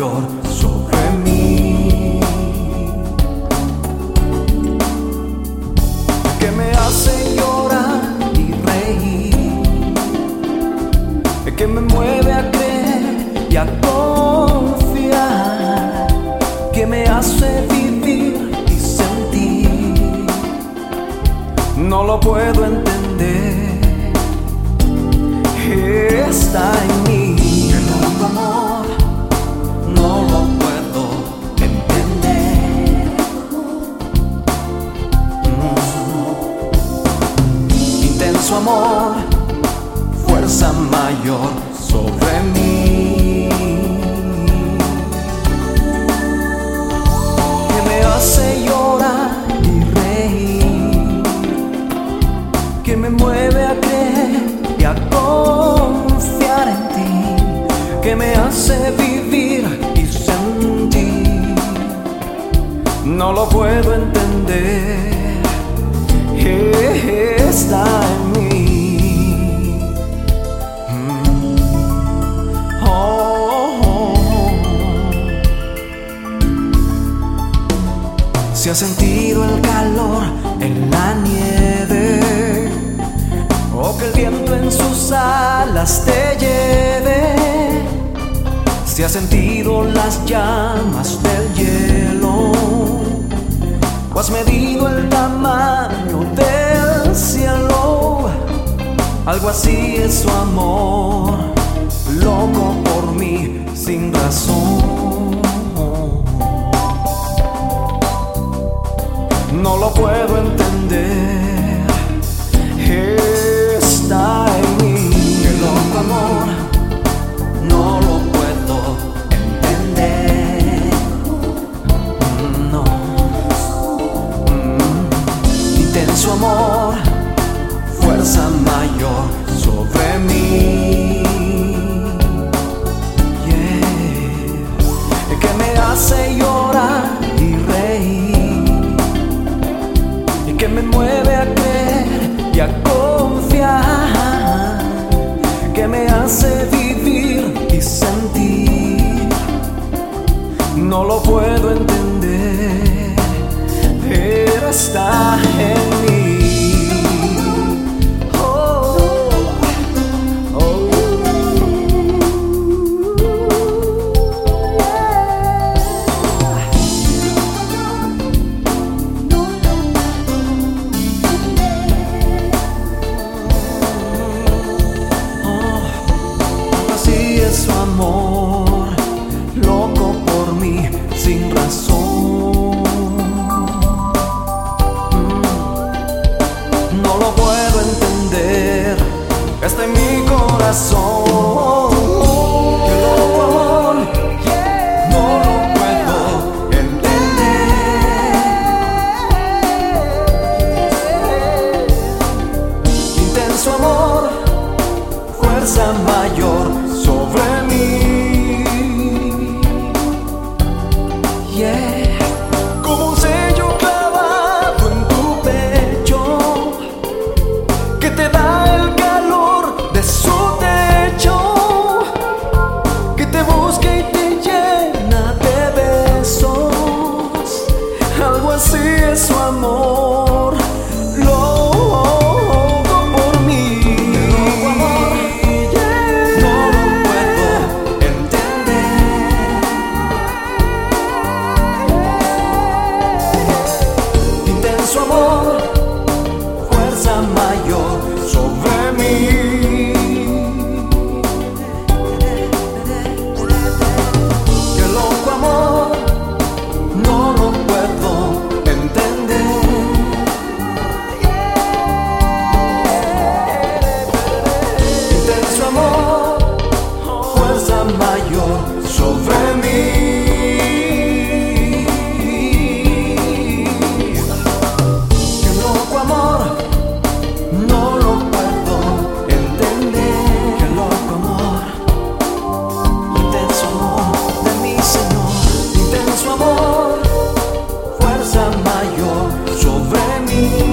mayor sobre mí. Que me hace llorar y reír. Que me mueve a creer y a confiar. Que me hace vivir y sentir. No lo puedo entender Intenso amor, fuerza mayor sobre mí. Que me hace llorar y reír. Que me mueve a creer y a confiar en ti, que me hace vivir y sentir. No lo puedo entender, está Se ha sentido el calor en la nieve o que el viento en sus alas te lleve. Se ha sentido las llamas del hielo, o has medido el tamaño del cielo. Algo así es su amor, loco por mí sin razón. Puedo entender. Lo puedo entender, pero está en mí. Oh, oh, es su amor, sin razón. Mm, No lo puedo entender, está en mi corazón. sobre mí. Que loco amor, no lo puedo entender. Que loco amor, intenso amor de mi Señor, intenso amor, fuerza mayor sobre mí.